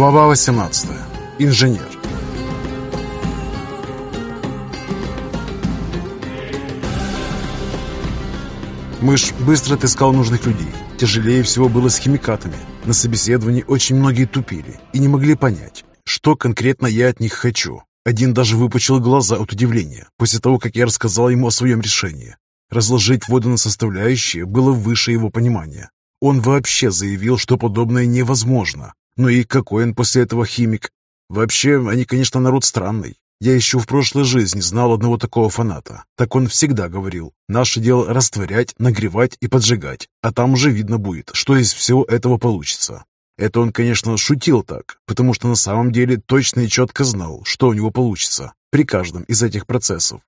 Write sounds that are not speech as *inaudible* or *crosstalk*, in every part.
Глава 18. Инженер. Мышь быстро отыскал нужных людей. Тяжелее всего было с химикатами. На собеседовании очень многие тупили и не могли понять, что конкретно я от них хочу. Один даже выпучил глаза от удивления после того, как я рассказал ему о своем решении. Разложить воду на составляющие было выше его понимания. Он вообще заявил, что подобное невозможно. Ну и какой он после этого химик? Вообще, они, конечно, народ странный. Я еще в прошлой жизни знал одного такого фаната. Так он всегда говорил, наше дело растворять, нагревать и поджигать, а там уже видно будет, что из всего этого получится. Это он, конечно, шутил так, потому что на самом деле точно и четко знал, что у него получится при каждом из этих процессов.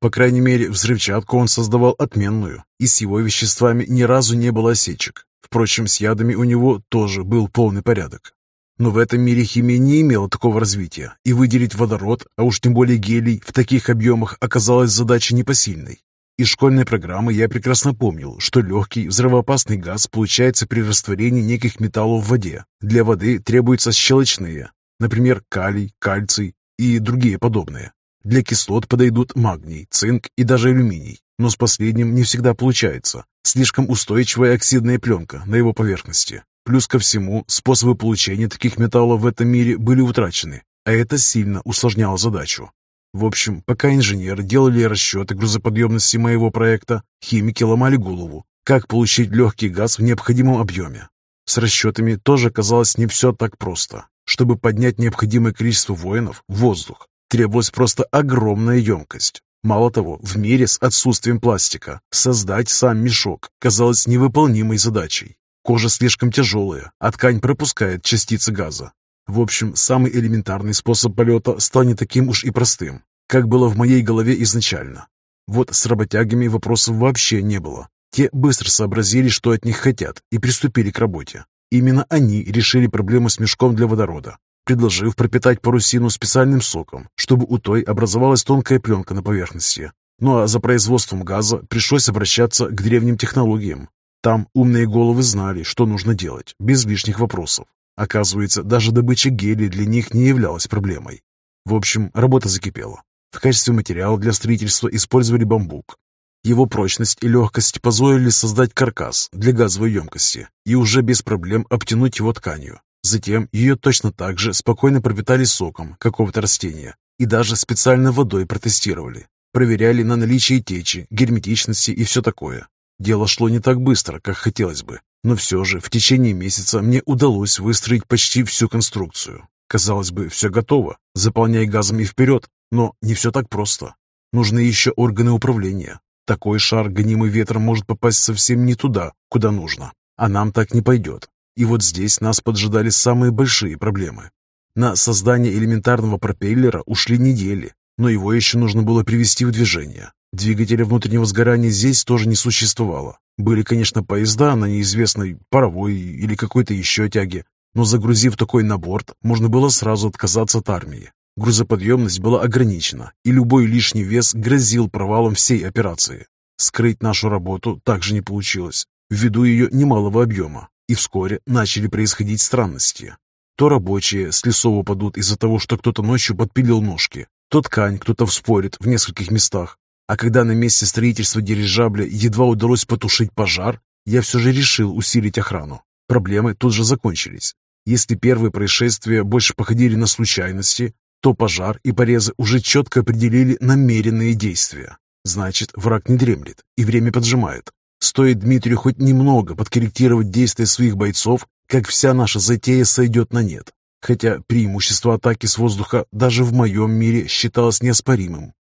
По крайней мере, взрывчатку он создавал отменную, и с его веществами ни разу не было осечек. Впрочем, с ядами у него тоже был полный порядок. Но в этом мире химия не имела такого развития, и выделить водород, а уж тем более гелий, в таких объемах оказалась задачей непосильной. Из школьной программы я прекрасно помнил, что легкий взрывоопасный газ получается при растворении неких металлов в воде. Для воды требуются щелочные, например, калий, кальций и другие подобные. Для кислот подойдут магний, цинк и даже алюминий, но с последним не всегда получается. Слишком устойчивая оксидная пленка на его поверхности. Плюс ко всему, способы получения таких металлов в этом мире были утрачены, а это сильно усложняло задачу. В общем, пока инженеры делали расчеты грузоподъемности моего проекта, химики ломали голову, как получить легкий газ в необходимом объеме. С расчетами тоже оказалось не все так просто. Чтобы поднять необходимое количество воинов в воздух, требовалась просто огромная емкость. Мало того, в мире с отсутствием пластика создать сам мешок казалось невыполнимой задачей. Кожа слишком тяжелая, а ткань пропускает частицы газа. В общем, самый элементарный способ полета стал не таким уж и простым, как было в моей голове изначально. Вот с работягами вопросов вообще не было. Те быстро сообразили, что от них хотят, и приступили к работе. Именно они решили проблему с мешком для водорода, предложив пропитать парусину специальным соком, чтобы у той образовалась тонкая пленка на поверхности. Ну а за производством газа пришлось обращаться к древним технологиям, там умные головы знали, что нужно делать, без лишних вопросов. Оказывается, даже добыча гелия для них не являлась проблемой. В общем, работа закипела. В качестве материала для строительства использовали бамбук. Его прочность и легкость позволили создать каркас для газовой емкости и уже без проблем обтянуть его тканью. Затем ее точно так же спокойно пропитали соком какого-то растения и даже специально водой протестировали. Проверяли на наличие течи, герметичности и все такое. Дело шло не так быстро, как хотелось бы, но все же в течение месяца мне удалось выстроить почти всю конструкцию. Казалось бы, все готово, заполняй газом и вперед, но не все так просто. Нужны еще органы управления. Такой шар, гонимый ветром, может попасть совсем не туда, куда нужно. А нам так не пойдет. И вот здесь нас поджидали самые большие проблемы. На создание элементарного пропеллера ушли недели, но его еще нужно было привести в движение. Двигателя внутреннего сгорания здесь тоже не существовало. Были, конечно, поезда на неизвестной паровой или какой-то еще тяге, но загрузив такой на борт, можно было сразу отказаться от армии. Грузоподъемность была ограничена, и любой лишний вес грозил провалом всей операции. Скрыть нашу работу также не получилось, ввиду ее немалого объема, и вскоре начали происходить странности. То рабочие с лесов упадут из-за того, что кто-то ночью подпилил ножки, то ткань кто-то вспорит в нескольких местах, а когда на месте строительства дирижабля едва удалось потушить пожар, я все же решил усилить охрану. Проблемы тут же закончились. Если первые происшествия больше походили на случайности, то пожар и порезы уже четко определили намеренные действия. Значит, враг не дремлет и время поджимает. Стоит Дмитрию хоть немного подкорректировать действия своих бойцов, как вся наша затея сойдет на нет. Хотя преимущество атаки с воздуха даже в моем мире считалось неоспоримым.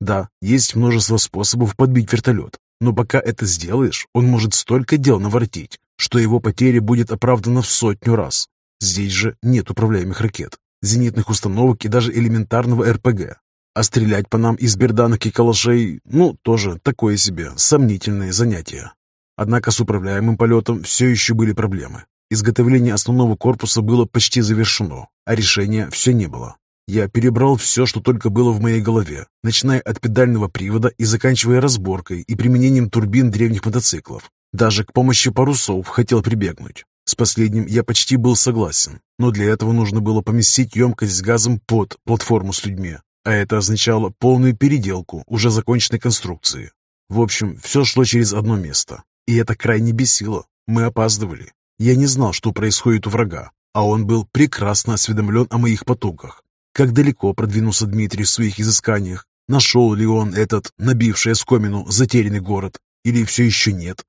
Да, есть множество способов подбить вертолет, но пока это сделаешь, он может столько дел наворотить, что его потеря будет оправдана в сотню раз. Здесь же нет управляемых ракет, зенитных установок и даже элементарного РПГ. А стрелять по нам из берданок и калашей, ну, тоже такое себе, сомнительное занятие. Однако с управляемым полетом все еще были проблемы. Изготовление основного корпуса было почти завершено, а решения все не было. Я перебрал все, что только было в моей голове, начиная от педального привода и заканчивая разборкой и применением турбин древних мотоциклов. Даже к помощи парусов хотел прибегнуть. С последним я почти был согласен, но для этого нужно было поместить емкость с газом под платформу с людьми, а это означало полную переделку уже законченной конструкции. В общем, все шло через одно место, и это крайне бесило. Мы опаздывали. Я не знал, что происходит у врага, а он был прекрасно осведомлен о моих потоках. Как далеко продвинулся Дмитрий в своих изысканиях, нашел ли он этот, набивший оскомину, затерянный город, или все еще нет.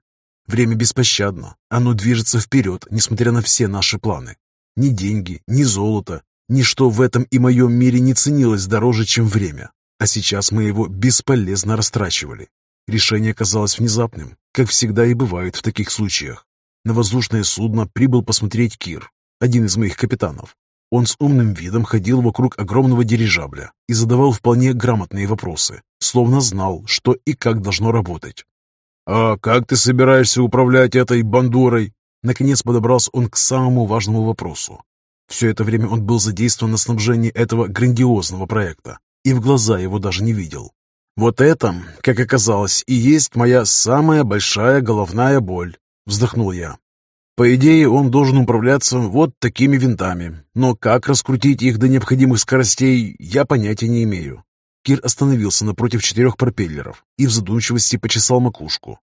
Время беспощадно, оно движется вперед, несмотря на все наши планы. Ни деньги, ни золото, ничто в этом и моем мире не ценилось дороже, чем время. А сейчас мы его бесполезно растрачивали. Решение казалось внезапным, как всегда и бывает в таких случаях. На воздушное судно прибыл посмотреть Кир, один из моих капитанов. Он с умным видом ходил вокруг огромного дирижабля и задавал вполне грамотные вопросы, словно знал, что и как должно работать. «А как ты собираешься управлять этой бандурой?» Наконец подобрался он к самому важному вопросу. Все это время он был задействован на снабжении этого грандиозного проекта и в глаза его даже не видел. «Вот это, как оказалось, и есть моя самая большая головная боль», — вздохнул я. «По идее, он должен управляться вот такими винтами, но как раскрутить их до необходимых скоростей, я понятия не имею. Кир остановился напротив четырех пропеллеров и в задумчивости почесал макушку.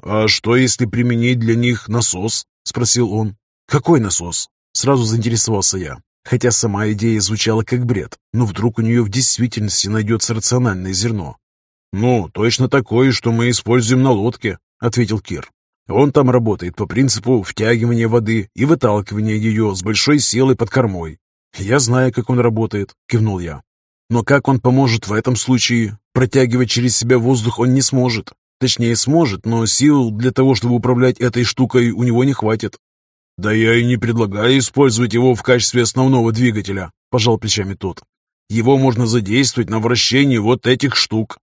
«А что, если применить для них насос?» — спросил он. «Какой насос?» — сразу заинтересовался я. Хотя сама идея звучала как бред, но вдруг у нее в действительности найдется рациональное зерно. «Ну, точно такое, что мы используем на лодке», — ответил Кир. «Он там работает по принципу втягивания воды и выталкивания ее с большой силой под кормой». «Я знаю, как он работает», — кивнул я. Но как он поможет в этом случае? Протягивать через себя воздух он не сможет. Точнее, сможет, но сил для того, чтобы управлять этой штукой, у него не хватит. «Да я и не предлагаю использовать его в качестве основного двигателя», – пожал плечами тот. «Его можно задействовать на вращении вот этих штук».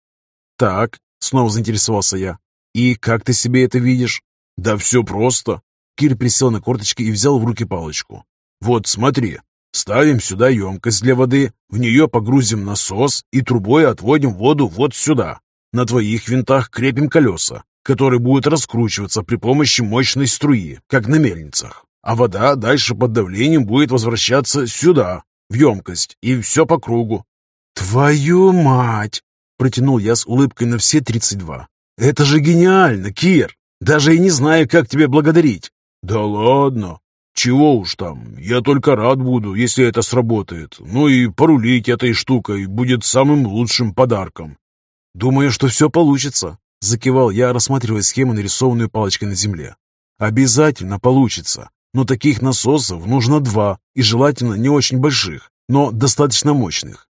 «Так», – снова заинтересовался я. «И как ты себе это видишь?» «Да все просто». Кир присел на корточки и взял в руки палочку. «Вот смотри, Ставим сюда емкость для воды, в нее погрузим насос и трубой отводим воду вот сюда. На твоих винтах крепим колеса, которые будут раскручиваться при помощи мощной струи, как на мельницах. А вода дальше под давлением будет возвращаться сюда, в емкость, и все по кругу. «Твою мать!» – протянул я с улыбкой на все тридцать два. «Это же гениально, Кир! Даже и не знаю, как тебе благодарить!» «Да ладно!» Чего уж там, я только рад буду, если это сработает. Ну и порулить этой штукой будет самым лучшим подарком. Думаю, что все получится, закивал я, рассматривая схему, нарисованную палочкой на земле. Обязательно получится, но таких насосов нужно два, и желательно не очень больших, но достаточно мощных.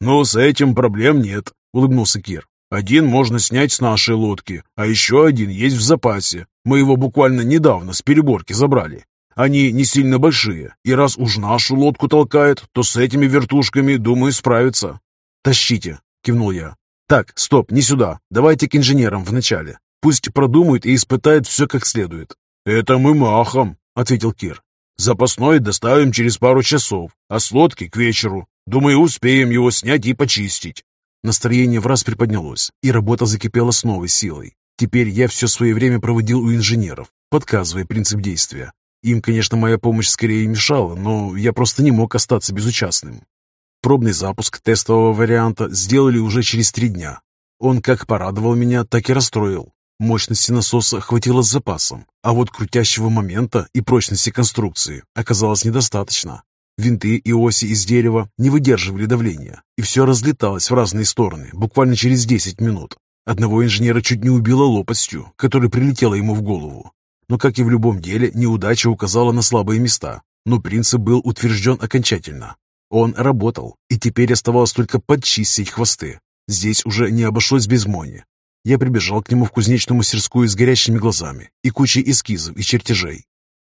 «Но с этим проблем нет», — улыбнулся Кир. «Один можно снять с нашей лодки, а еще один есть в запасе. Мы его буквально недавно с переборки забрали. Они не сильно большие, и раз уж нашу лодку толкает, то с этими вертушками, думаю, справится. «Тащите!» — кивнул я. «Так, стоп, не сюда. Давайте к инженерам вначале. Пусть продумают и испытают все как следует». «Это мы махом», — ответил Кир. «Запасной доставим через пару часов, а с лодки к вечеру. Думаю, успеем его снять и почистить». Настроение в раз приподнялось, и работа закипела с новой силой. Теперь я все свое время проводил у инженеров, подсказывая принцип действия. Им, конечно, моя помощь скорее мешала, но я просто не мог остаться безучастным. Пробный запуск тестового варианта сделали уже через три дня. Он как порадовал меня, так и расстроил. Мощности насоса хватило с запасом, а вот крутящего момента и прочности конструкции оказалось недостаточно. Винты и оси из дерева не выдерживали давления, и все разлеталось в разные стороны буквально через 10 минут. Одного инженера чуть не убило лопастью, которая прилетела ему в голову. Но, как и в любом деле, неудача указала на слабые места, но принцип был утвержден окончательно. Он работал, и теперь оставалось только подчистить хвосты. Здесь уже не обошлось без Мони. Я прибежал к нему в кузнечную мастерскую с горящими глазами и кучей эскизов и чертежей.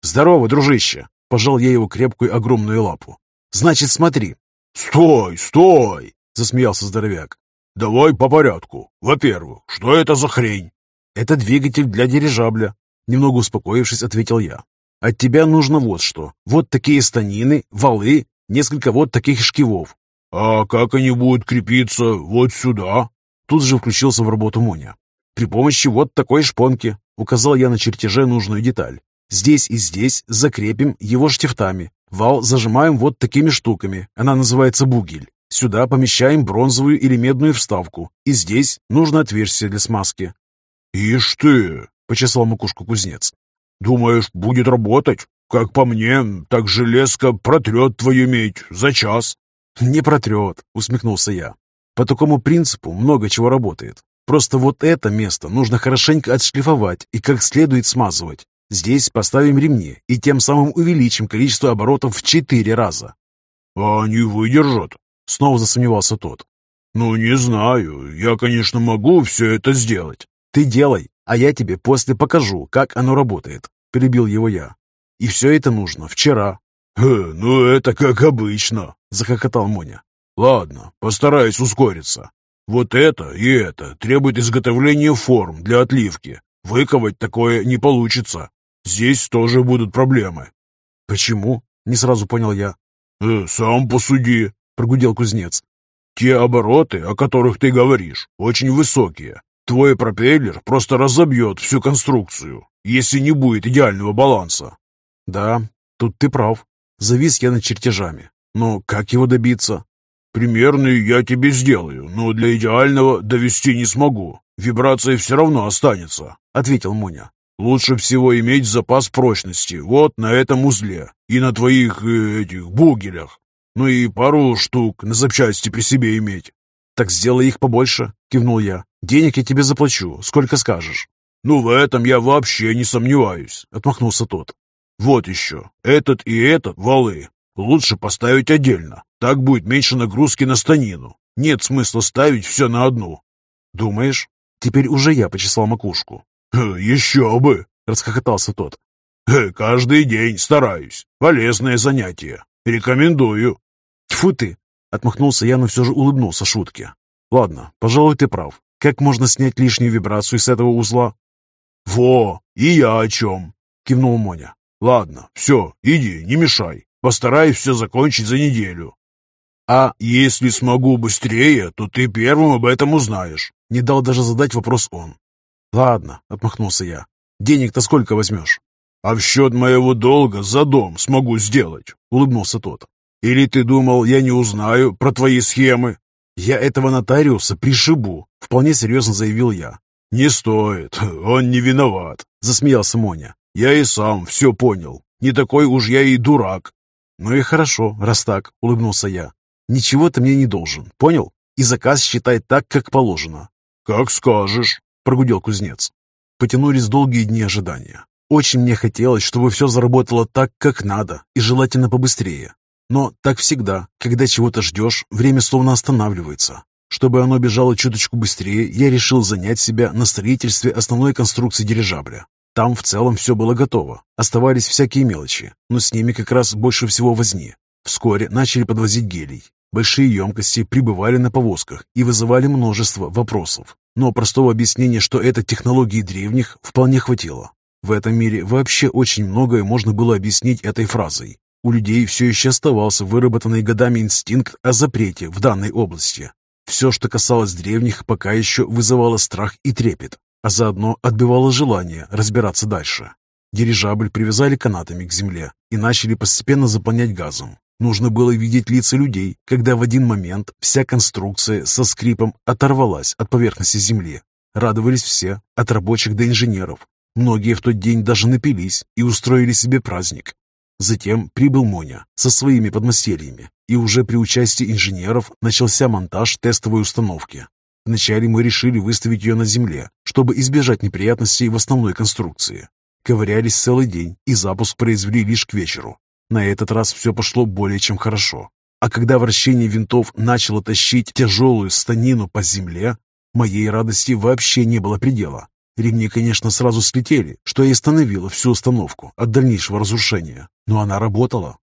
«Здорово, дружище!» – пожал я его крепкую огромную лапу. «Значит, смотри!» «Стой, стой!» – засмеялся здоровяк. «Давай по порядку. Во-первых, что это за хрень?» «Это двигатель для дирижабля», Немного успокоившись, ответил я. От тебя нужно вот что. Вот такие станины, валы, несколько вот таких шкивов. А как они будут крепиться вот сюда? Тут же включился в работу Моня. При помощи вот такой шпонки указал я на чертеже нужную деталь. Здесь и здесь закрепим его штифтами. Вал зажимаем вот такими штуками. Она называется бугель. Сюда помещаем бронзовую или медную вставку. И здесь нужно отверстие для смазки. «Ишь ты!» — почесал макушку кузнец. «Думаешь, будет работать? Как по мне, так железка протрет твою медь за час». «Не протрет», — усмехнулся я. «По такому принципу много чего работает. Просто вот это место нужно хорошенько отшлифовать и как следует смазывать. Здесь поставим ремни и тем самым увеличим количество оборотов в четыре раза». «А они выдержат?» — снова засомневался тот. «Ну, не знаю. Я, конечно, могу все это сделать». «Ты делай, а я тебе после покажу, как оно работает», — перебил его я. «И все это нужно вчера». «Э, ну это как обычно», — захохотал Моня. «Ладно, постараюсь ускориться. Вот это и это требует изготовления форм для отливки. Выковать такое не получится. Здесь тоже будут проблемы». «Почему?» — не сразу понял я. «Э, «Сам посуди», — прогудел кузнец. «Те обороты, о которых ты говоришь, очень высокие. Твой пропеллер просто разобьет всю конструкцию, если не будет идеального баланса». «Да, тут ты прав. Завис я над чертежами. Но как его добиться?» «Примерный я тебе сделаю, но для идеального довести не смогу. Вибрация все равно останется», — ответил Муня. «Лучше всего иметь запас прочности вот на этом узле и на твоих э, этих бугелях. Ну и пару штук на запчасти при себе иметь». «Так сделай их побольше», — кивнул я. «Денег я тебе заплачу, сколько скажешь». «Ну, в этом я вообще не сомневаюсь», — отмахнулся тот. «Вот еще, этот и этот валы лучше поставить отдельно, так будет меньше нагрузки на станину. Нет смысла ставить все на одну. Думаешь? Теперь уже я почесал макушку. «Еще бы!» — расхохотался тот. «Каждый день стараюсь. Полезное занятие. Рекомендую». Тьфу ты! Отмахнулся я, но все же улыбнулся шутке. «Ладно, пожалуй, ты прав. Как можно снять лишнюю вибрацию с этого узла?» «Во, и я о чем!» — кивнул Моня. «Ладно, все, иди, не мешай. Постараюсь все закончить за неделю. А если смогу быстрее, то ты первым об этом узнаешь. Не дал даже задать вопрос он. Ладно, отмахнулся я. Денег-то сколько возьмешь? А в счет моего долга за дом смогу сделать, улыбнулся тот. Или ты думал, я не узнаю про твои схемы? Я этого нотариуса пришибу, вполне серьезно заявил я. Не стоит, *laughs* он не виноват, засмеялся Моня. Я и сам все понял. Не такой уж я и дурак. Ну и хорошо, раз так, улыбнулся я. Ничего ты мне не должен, понял? И заказ считай так, как положено. Как скажешь, прогудел кузнец. Потянулись долгие дни ожидания. Очень мне хотелось, чтобы все заработало так, как надо, и желательно побыстрее. Но так всегда, когда чего-то ждешь, время словно останавливается. Чтобы оно бежало чуточку быстрее, я решил занять себя на строительстве основной конструкции дирижабля. Там в целом все было готово. Оставались всякие мелочи, но с ними как раз больше всего возни. Вскоре начали подвозить гелий. Большие емкости прибывали на повозках и вызывали множество вопросов. Но простого объяснения, что это технологии древних, вполне хватило. В этом мире вообще очень многое можно было объяснить этой фразой. У людей все еще оставался выработанный годами инстинкт о запрете в данной области. Все, что касалось древних, пока еще вызывало страх и трепет, а заодно отбивало желание разбираться дальше. Дирижабль привязали канатами к земле и начали постепенно заполнять газом. Нужно было видеть лица людей, когда в один момент вся конструкция со скрипом оторвалась от поверхности земли. Радовались все, от рабочих до инженеров. Многие в тот день даже напились и устроили себе праздник. Затем прибыл Моня со своими подмастерьями, и уже при участии инженеров начался монтаж тестовой установки. Вначале мы решили выставить ее на земле, чтобы избежать неприятностей в основной конструкции. Ковырялись целый день, и запуск произвели лишь к вечеру. На этот раз все пошло более чем хорошо. А когда вращение винтов начало тащить тяжелую станину по земле, моей радости вообще не было предела. Ремни, конечно, сразу слетели, что и остановило всю установку от дальнейшего разрушения. Но она работала.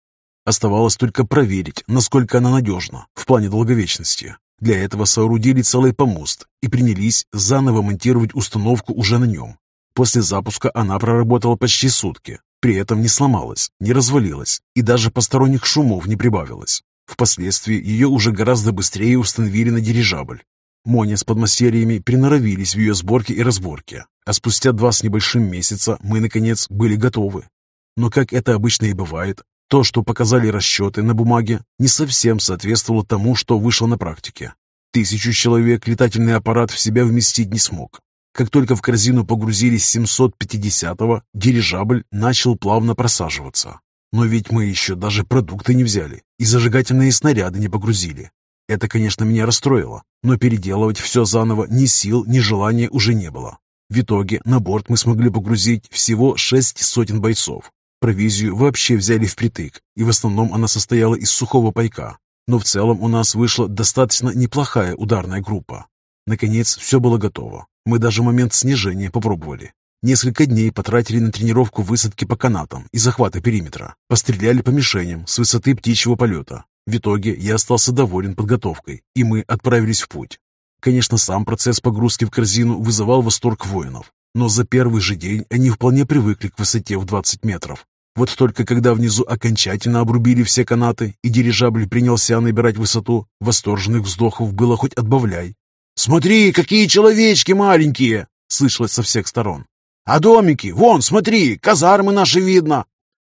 Оставалось только проверить, насколько она надежна в плане долговечности. Для этого соорудили целый помост и принялись заново монтировать установку уже на нем. После запуска она проработала почти сутки, при этом не сломалась, не развалилась и даже посторонних шумов не прибавилось. Впоследствии ее уже гораздо быстрее установили на дирижабль. Моня с подмастерьями приноровились в ее сборке и разборке, а спустя два с небольшим месяца мы, наконец, были готовы. Но как это обычно и бывает, то, что показали расчеты на бумаге, не совсем соответствовало тому, что вышло на практике. Тысячу человек летательный аппарат в себя вместить не смог. Как только в корзину погрузились 750-го, дирижабль начал плавно просаживаться. Но ведь мы еще даже продукты не взяли и зажигательные снаряды не погрузили. Это, конечно, меня расстроило, но переделывать все заново ни сил, ни желания уже не было. В итоге на борт мы смогли погрузить всего шесть сотен бойцов. Провизию вообще взяли впритык, и в основном она состояла из сухого пайка. Но в целом у нас вышла достаточно неплохая ударная группа. Наконец, все было готово. Мы даже момент снижения попробовали. Несколько дней потратили на тренировку высадки по канатам и захвата периметра. Постреляли по мишеням с высоты птичьего полета. В итоге я остался доволен подготовкой, и мы отправились в путь. Конечно, сам процесс погрузки в корзину вызывал восторг воинов, но за первый же день они вполне привыкли к высоте в 20 метров. Вот только когда внизу окончательно обрубили все канаты и дирижабль принялся набирать высоту, восторженных вздохов было хоть отбавляй. «Смотри, какие человечки маленькие!» — слышалось со всех сторон. «А домики? Вон, смотри, казармы наши видно!»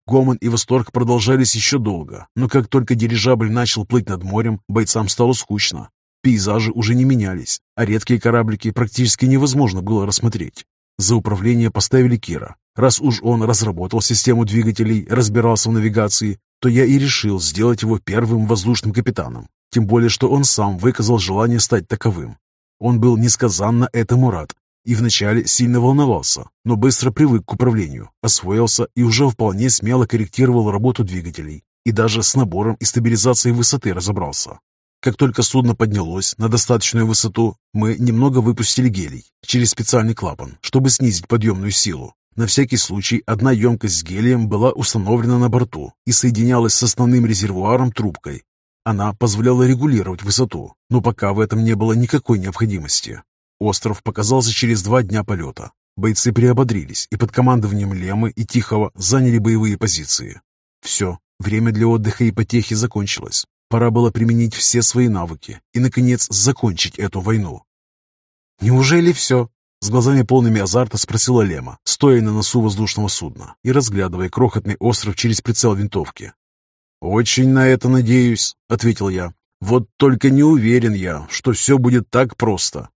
Гомон и восторг продолжались еще долго, но как только дирижабль начал плыть над морем, бойцам стало скучно. Пейзажи уже не менялись, а редкие кораблики практически невозможно было рассмотреть. За управление поставили Кира. Раз уж он разработал систему двигателей, разбирался в навигации, то я и решил сделать его первым воздушным капитаном. Тем более, что он сам выказал желание стать таковым. Он был несказанно этому рад и вначале сильно волновался, но быстро привык к управлению, освоился и уже вполне смело корректировал работу двигателей и даже с набором и стабилизацией высоты разобрался. Как только судно поднялось на достаточную высоту, мы немного выпустили гелий через специальный клапан, чтобы снизить подъемную силу. На всякий случай одна емкость с гелием была установлена на борту и соединялась с основным резервуаром трубкой. Она позволяла регулировать высоту, но пока в этом не было никакой необходимости. Остров показался через два дня полета. Бойцы приободрились и под командованием Лемы и Тихого заняли боевые позиции. Все, время для отдыха и потехи закончилось. Пора было применить все свои навыки и, наконец, закончить эту войну. «Неужели все?» — с глазами полными азарта спросила Лема, стоя на носу воздушного судна и разглядывая крохотный остров через прицел винтовки. «Очень на это надеюсь», — ответил я. «Вот только не уверен я, что все будет так просто.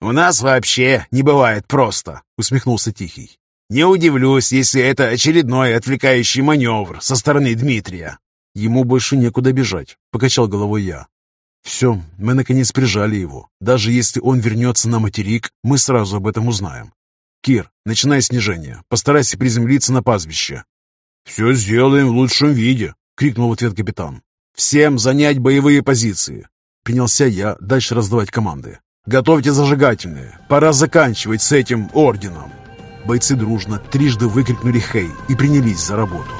«У нас вообще не бывает просто», — усмехнулся Тихий. «Не удивлюсь, если это очередной отвлекающий маневр со стороны Дмитрия». «Ему больше некуда бежать», — покачал головой я. «Все, мы наконец прижали его. Даже если он вернется на материк, мы сразу об этом узнаем. Кир, начинай снижение. Постарайся приземлиться на пастбище». «Все сделаем в лучшем виде», — крикнул в ответ капитан. «Всем занять боевые позиции!» Принялся я дальше раздавать команды. Готовьте зажигательные. Пора заканчивать с этим орденом. Бойцы дружно трижды выкрикнули «Хей!» и принялись за работу.